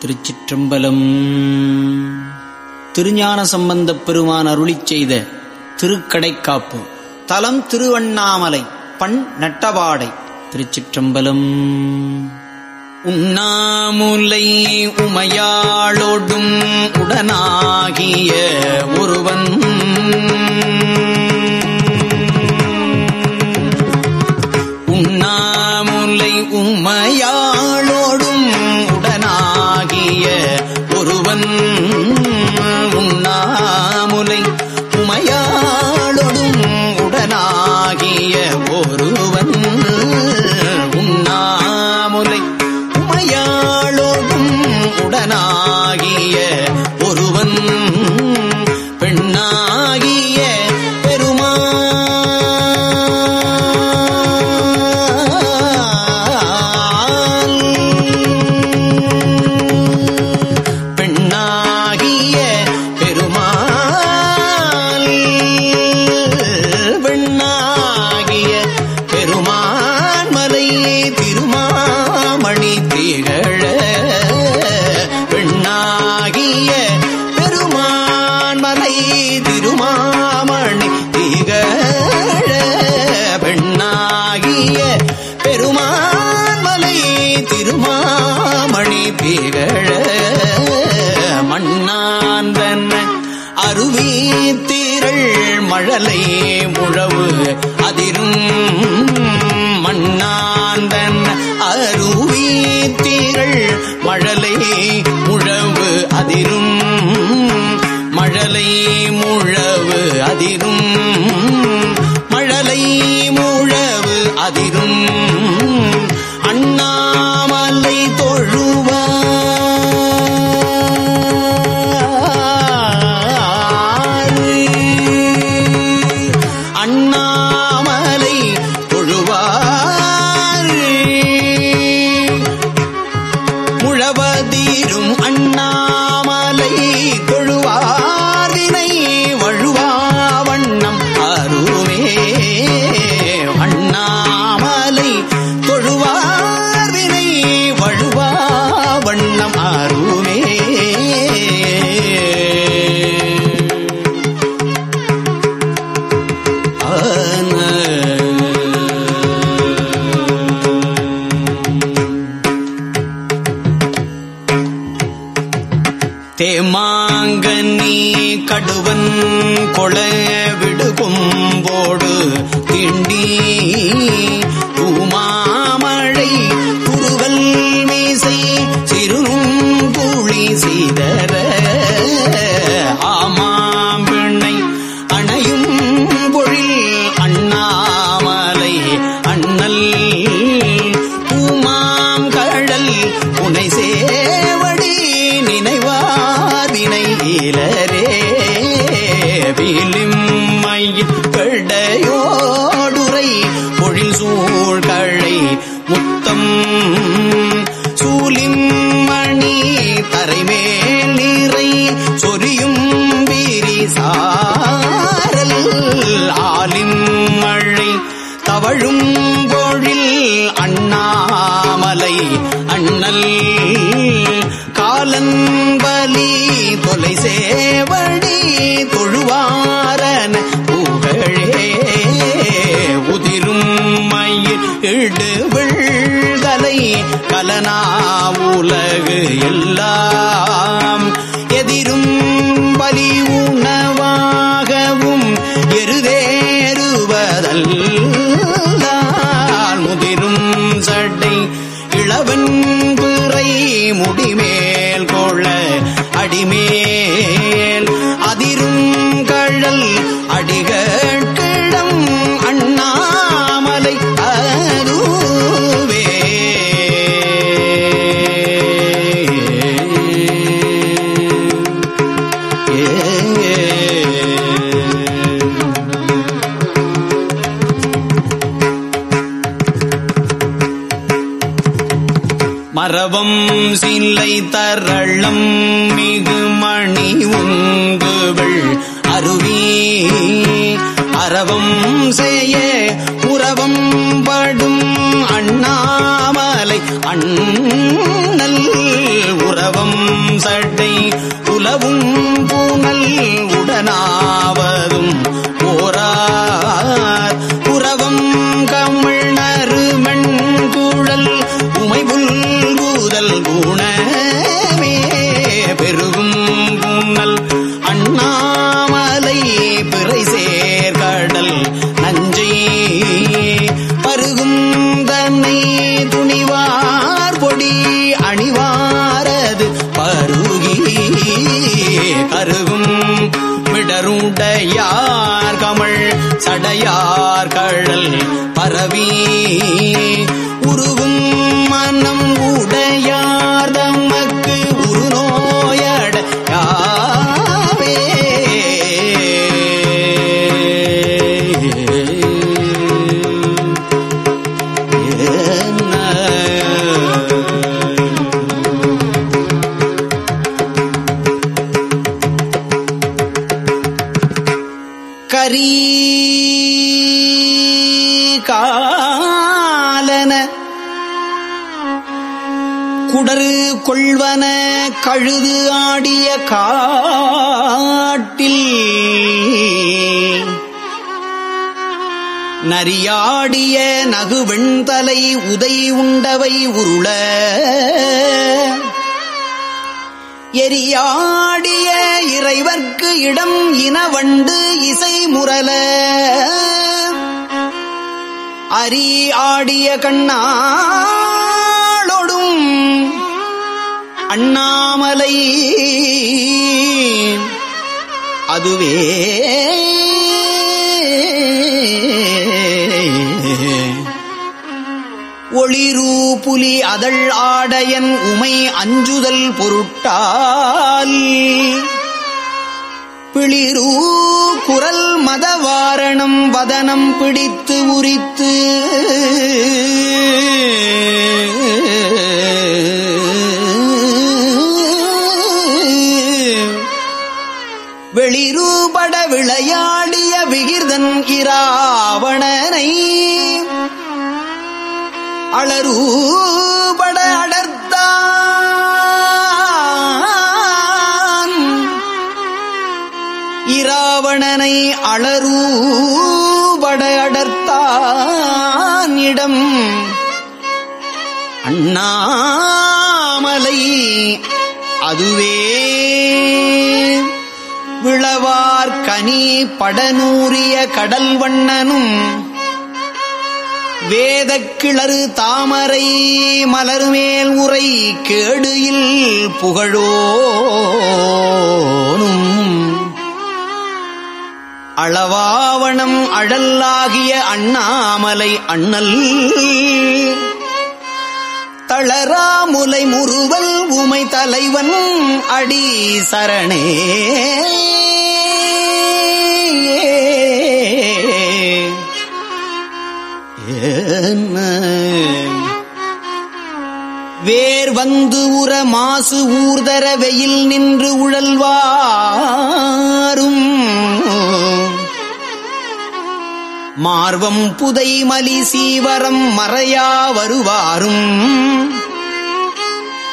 திருச்சிற்றம்பலம். திருஞான சம்பந்தப் பெருமான் அருளிச் செய்த திருக்கடைக்காப்பு. தலம் திருவண்ணாமலை பண் நட்டபாடை திருச்சிற்றம்பலம். உண்ணாமுலை உமையாளோடும் உடனாகிய திருமாமணி திகழ பெண்ணாகிய பெருமான் மலை திருமாமணி திகழ மண்ணாந்தன் அருவி தீரள் மழலை முழவு அதிரும் அதிரும் நினைவாதினை இலரே விளிம்மையில் கடையோடுரை பொழில் சூழ்கழை முத்தம். சூலிம் மணி தரைமேல் நீரை சொரியும் வீரிசாரல் சாரல். மழை தவழும் பொழில் அண்ணாமலை அண்ணல். காலன்பலி தொலை சேவடி தொழுவாரன புகழே. உதிரும் மயிர் இடுவிழ்தலை கலனா உலகு எல்லாம். எதிரும் பலி உணவாகவும் எருதேறுவதல் முதிரும் சட்டை இளவன் பிறை முடிமே அடிமேல் மரபம் சில்லை தரளம் மிகு மணி உங்குகள் அருவி. அரவம் செய்ய புறவம் படும் அண்ணாமலை அண்ணல் உறவம் சட்டை உலவும் பூனல் உடனாவதும் போரா கமழ் பரவி உருவும் மனம் உடையார் கொள்வன கழுது ஆடிய காட்டில். நரியாடிய நகுவெண்தலை உதை உண்டவை உருள. எரியாடிய இறைவர்க்கு இடம் இனவண்டு இசை முரல அரி ஆடிய கண்ணா அண்ணாமலை. அதுவே. ஒளிரு புலி அதழ் ஆடையன் உமை அஞ்சுதல் பொருட்டால். பிளிரூ குரல் மதவாரணம் வதனம் பிடித்து உரித்து. வெளிரூபட விளையாடிய விகிர்தன் இராவணனை. அளரூபட அடர்த்தான் இராவணனை அளரூபட அடர்த்தான் இடம். அண்ணாமலை அதுவே கனி படநூறிய கடல் வண்ணனும் வேதக்கிளறு தாமரை மலர்மேல் உரை கேடுயில் புகழோனும். அளவாவணம் அழல்லாகிய அண்ணாமலை அண்ணல். தளராமுலை முறுவல் உமை தலைவன் அடி சரணே. வந்து உற மாசு ஊர்தர வெயில் நின்று உழல்வாரும். மார்வம் புதை மலி சீவரம் மறையா வருவாரும்.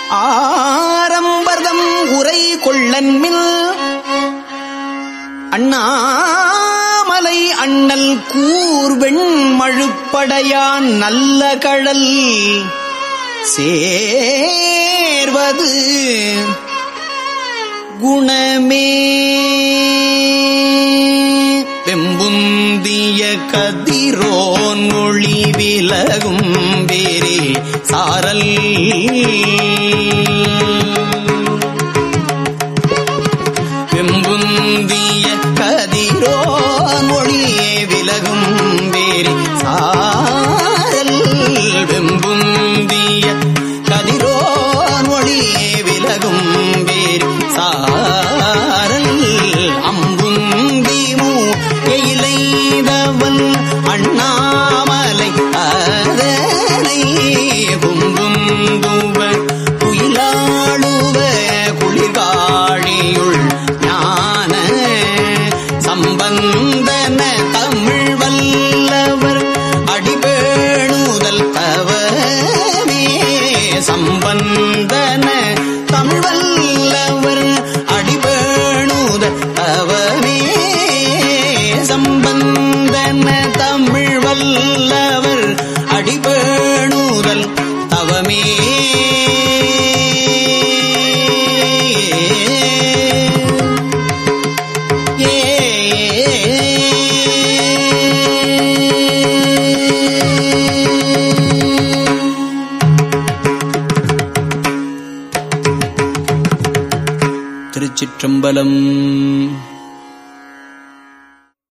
ஆரம்பதம் உரை கொள்ளன்மில் அண்ணாமலை அண்ணல் கூர்வெண் மழுப்படையான் நல்ல கழல் சேர்வது குணமே. வெம்புந்திய கதிரோன் மொழி விலகும் வேறே சாரல் சம்பந்தன